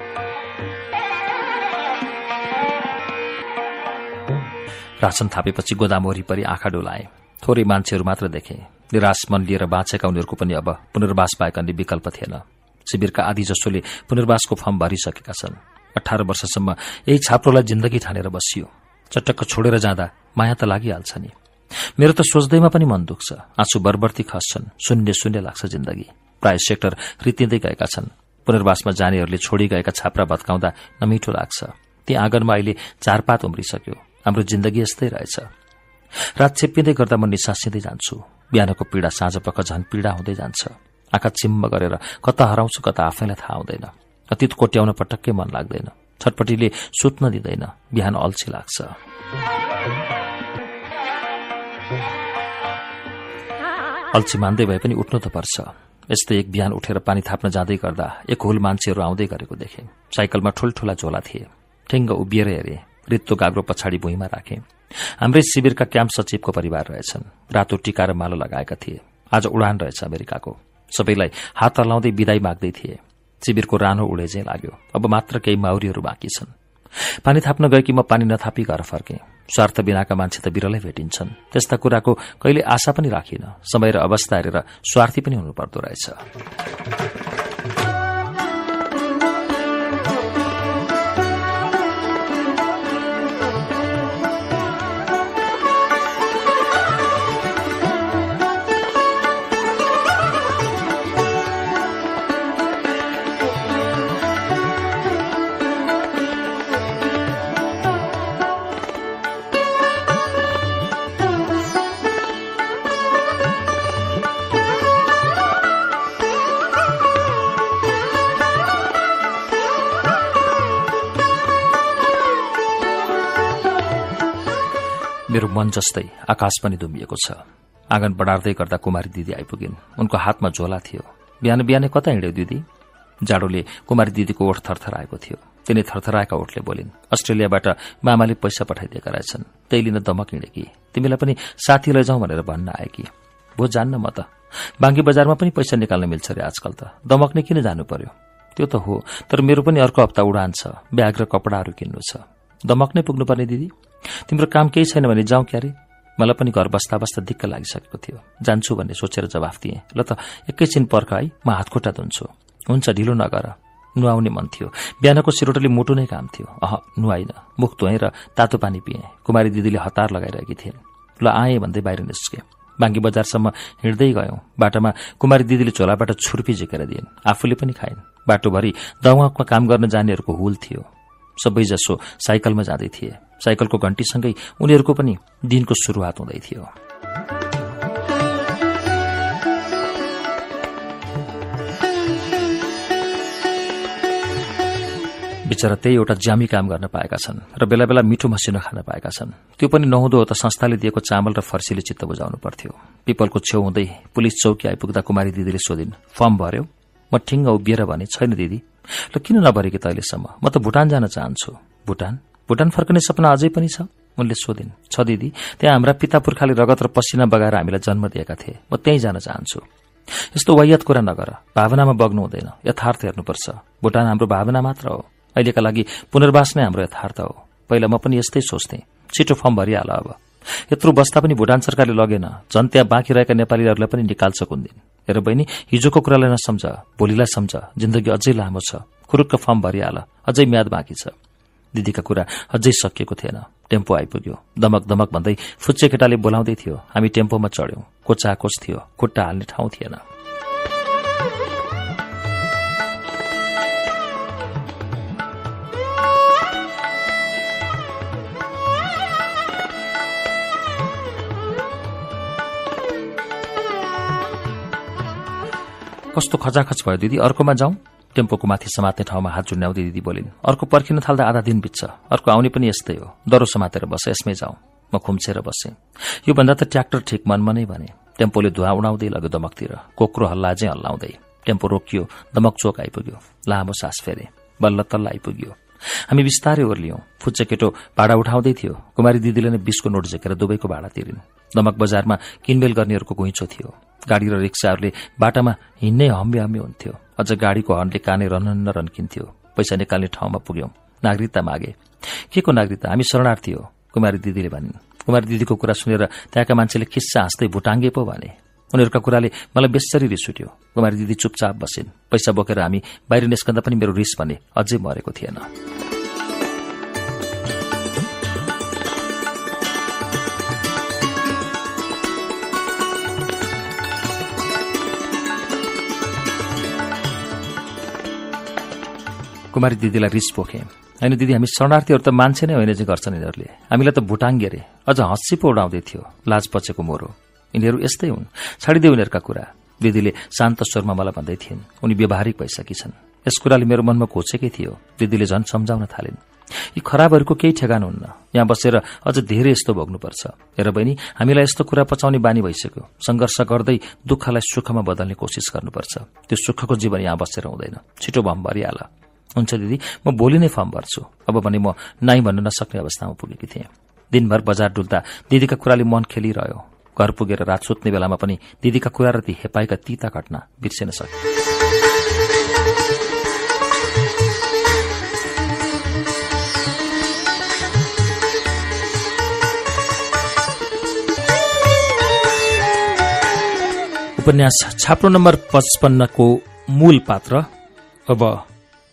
Speaker 1: राशन थापेपछि गोदाम वरिपरि आँखा डोलाए। थोरै मान्छेहरू मात्र देखे। निराश मन लिएर बाँचेका उनीहरूको पनि अब पुनर्वास अन्य विकल्प थिएन। शिविरका आदि जसोले पुनर्वासको फर्म भरिसकेका छन्। अठार वर्षसम्म यही छाप्रोलाई जिन्दगी ठानेर बसियो। चटक्क छोडेर जाँदा माया त लागिहाल्छ नि। मेरो त सोच्दैमा पनि मन दुख्छ। आँसु बरबर्ती खस्छन्। शून्य शून्य लाग्छ जिन्दगी। प्राय सेक्टर रितिँदै गएका छन्। पुनर्वासमा जानेहरूले छोडी गएका छाप्रा भत्काउँदा नमिठो लाग्छ। ती आँगनमा अहिले चारपात उम्रिसक्यो। हाम्रो जिन्दगी यस्तै रहेछ। रात छेप्पिँदै गर्दा म निसासिँदै जान्छु। बिहानको पीड़ा साँझ पख झन पीड़ा हुँदै जान्छ। आँखा चिम्म गरेर कता हराउँछु कता आफैलाई थाहा हुँदैन। अतीत कोट्याउन पटक्कै मन लाग्दैन। छटपटीले सुत्न दिँदैन। बिहान अल्छी लाग्छ। अल्छी मान्दै भए पनि उठ्नु त पर्छ। यस्तै एक बिहान उठेर पानी थाप्न जाँदै गर्दा एक हुल मान्छेहरू आउँदै गरेको देखे। साइकलमा ठूल्ठूला झोला थिए। ठेङ्ग उभिएर हेरे। रित्तो गाग्रो पछाडि भुइँमा राखे। हाम्रै शिविरका क्याम्प सचिवको परिवार रहेछन्। रातो टिका र मालो लगाएका थिए। आज उडान रहेछ अमेरिकाको। सबैलाई हात हलाउँदै विदाई माग्दै थिए। शिविरको रानो उडे चाहिँ लाग्यो। अब मात्र केही माउरीहरू बाँकी छन्। पानी थाप्न गएकी म पानी नथापी घर फर्के। स्वार्थ बिनाका मान्छे त बिरलै भेटिन्छन्। त्यस्ता कुराको कहिले आशा पनि राखिन। समय र अवस्था हेरेर स्वार्थी पनि हुनुपर्दो रहेछ। मेरो मन जस्तै आकाश पनि दुम्बिएको छ। आँगन बढार्दै गर्दा कुमारी दिदी आइपुगिन्। उनको हातमा झोला थियो। बिहान बिहानै कता हिँड्यो दिदी? जाडोले कुमारी दिदीको ओठ थरथराएको थियो। तिनी थरथराएका ओठले बोलिन् अस्ट्रेलियाबाट मामाले पैसा पठाइदिएका रहेछन्। त्यही लिन दमक हिँडेकी तिमीलाई पनि साथी लैजाउँ भनेर भन्न आए कि। भो जान्न म त। बाङ्गी बजारमा पनि पैसा निकाल्न मिल्छ रे आजकल त। दमक नै किन जानु पर्यो? त्यो त हो। तर मेरो पनि अर्को हप्ता उडान छ। ब्याग र कपडाहरू किन्नु छ। दमक नै पुग्नुपर्ने दिदी? तिम्रो काम केही छैन भने जाउँ क्यारे। मलाई पनि घर बस्दा बस्दा दिक्क लागिसकेको थियो। जान्छु भन्ने सोचेर जवाफ दिएँ। ल त एकैछिन पर्ख है म हातखुट्टा धुन्छु। हुन्छ ढिलो नगर। नुहाउने मन थियो। बिहानको सिरोटोले मुटु नै काम थियो। अह नुहाइन। मुख धोएँ र तातो पानी पिएँ। कुमारी दिदीले हतार लगाइरहेकी थिइन्। ल आएँ भन्दै बाहिर निस्के। बाङ्गी बजारसम्म हिँड्दै गयौं। बाटोमा कुमारी दिदीले झोलाबाट छुर्पी झिकेर दिइन्। आफूले पनि खाइन्। बाटोभरि दवाकमा काम गर्न जानेहरूको हुल थियो। सबैजसो साइकलमा जाँदै थिए। साइकलको घण्टीसँगै उनीहरूको पनि दिनको शुरूआत हुँदै थियो। बिचरा त्यही एउटा ज्यामी काम गर्न पाएका छन् र बेला बेला मिठो मसिनो खान पाएका छन्। त्यो पनि नहुँदो त संस्थाले दिएको चामल र फर्सीले चित्त बुझाउनु पर्थ्यो। पिपलको छेउ हुँदै पुलिस चौकी आइपुग्दा कुमारी दिदीले सोधिन् फर्म भर्यो? म ठिङ्ग उभिएर भने छैन दिदी। ल किन नभरेकी त अहिलेसम्म म त भुटान जान चाहन्छु। भुटान? भुटान फर्कने सपना अझै पनि छ? उनले सोधिन् छ दिदी त्यहाँ हाम्रा पिता पुर्खाले रगत र पसिना बगाएर हामीलाई जन्म दिएका थिए। म त्यहीँ जान चाहन्छु। यस्तो वायत कुरा नगर। भावनामा बग्नु हुँदैन। यथार्थ हेर्नुपर्छ। भुटान हाम्रो भावना मात्र हो। अहिलेका लागि पुनर्वास नै हाम्रो यथार्थ हो। पहिला म पनि यस्तै सोच्थेँ। छिटो फर्म भरिहाल अब। यत्रो बस्दा पनि भुटान सरकारले लगेन। झन् त्यहाँ बाँकी रहेका नेपालीहरूलाई पनि निकाल्छ कुन दिन हेर बहिनी हिजोको कुरालाई नसम्झ। भोलिलाई सम्झ। जिन्दगी अझै लामो छ। खुरुक्क फर्म भरिहाल। अझै म्याद बाँकी छ। दिदीका कुरा अझै सकिएको थिएन। टेम्पो आइपुग्यो। दमक दमक भन्दै फुच्चे केटाले बोलाउँदै थियो हामी टेम्पोमा चढ्यौं। कोचाकोच थियो। खुट्टा हाल्ने ठाउँ थिएन। कस्तो खचाखच भयो दिदी? अर्कोमा जाउँ टेम्पोको माथि समात्ने ठाउँमा हात जुन्याउँदै दिदी बोलिन् अर्को पर्खिन थाल्दा आधा दिन बित्छ। अर्को आउने पनि यस्तै हो। डरो समातेर बस यसमै जाउँ। म खुम्सेर बसेँ। योभन्दा त ट्र्याक्टर ठिक मनमा नै भने। टेम्पोले धुवा उडाउँदै लग्यो दमकतिर। कोक्रो हल्ला चाहिँ हल्लाउँदै। टेम्पो रोकियो। दमक चोक आइपुग्यो। लामो सास फेरे। बल्ल तल्ल आइपुग्यो। हामी बिस्तारै ओर्लियौं। फुच्चे केटो भाडा उठाउँदै थियो। कुमारी दिदीले नै बिसको नोट झेकेर दुवैको भाडा तिरिन्। दमक बजारमा किनमेल गर्नेहरूको घुइँचो थियो। गाडी र रिक्साहरूले बाटामा हिँड्नै हम्बे हम्बे हुन्थ्यो। अझ गाडीको हर्नले काने रनन्न रन्किन्थ्यो। पैसा निकाल्ने ठाउँमा पुग्यौं। नागरिकता मागे। के को नागरिकता? हामी शरणार्थी हो कुमारी दिदीले भनिन्। कुमारी दिदीको कुरा सुनेर त्यहाँका मान्छेले खिस्सा हाँस्दै भुटाङ्गे पो भने। उनीहरूका कुराले मलाई बेसरी रिस उठ्यो। कुमारी दिदी चुपचाप बसिन्। पैसा बोकेर हामी बाहिर निस्कँदा पनि मेरो रिस भने अझै मरेको थिएन। कुमारी दिदीलाई रिस पोखे। होइन दिदी हामी शरणार्थीहरू त मान्छे नै होइन चाहिँ गर्छन् यिनीहरूले। हामीलाई त भुटाङ्गे अरे अझ हँसी पो उडाउँदै थियो। लाज पचेको मोरो। यिनीहरू यस्तै हुन्। छाडिदेऊ उनीहरूका कुरा। दिदीले शान्त स्वरमा मलाई भन्दै थिइन् उनी व्यवहारिक भइसकी छन् यस कुराले मेरो मनमा घोचेकै थियो दिदीले झन् सम्झाउन थालिन्। यी खराबहरूको केही ठेगान हुन्न। यहाँ बसेर अझ धेरै यस्तो भोग्नुपर्छ। हेर बहिनी हामीलाई यस्तो कुरा पचाउने बानी भइसक्यो। संघर्ष गर्दै दुःखलाई सुखमा बदल्ने कोसिस गर्नुपर्छ। त्यो सुखको जीवन यहाँ बसेर हुँदैन। छिटो भम भरिहाल। हुन्छ दिदी म भोलि नै फर्म भर्छु। अब भने म नाइ भन्न नसक्ने अवस्थामा पुगेकी थिएँ। दिनभर बजार डुल्दा दिदीका कुराले मन खेलिरह्यो। घर पुगेर रात सुत्ने बेलामा पनि दिदीका कुरा र ती हेपाएका तिता घटना बिर्सिन सके उपन्यास छाप्रो नम्बर पचपन्नको मूल पात्र अब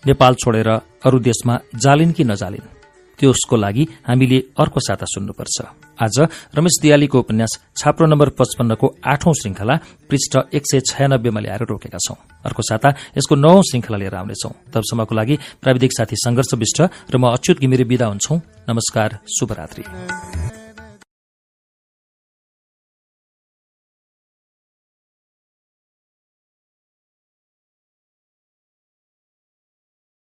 Speaker 1: नेपाल छोडेर अरू देशमा जालिन् कि नजालिन् त्यसको लागि हामीले अर्को साता सुन्नुपर्छ। आज रमेश दियालीको उपन्यास छाप्रो नम्बर पचपन्नको आठौं श्रृंखला पृष्ठ एक सय छयानब्बेमा ल्याएर रोकेका छौं। अर्को साता यसको नौ श्रृंखला लिएर आउनेछौ। तबसम्मको लागि प्राविधिक साथी संघर्ष विष्ट र म अच्युत घिमिरे विदा हुन्छौ। नमस्कार शुभरात्री।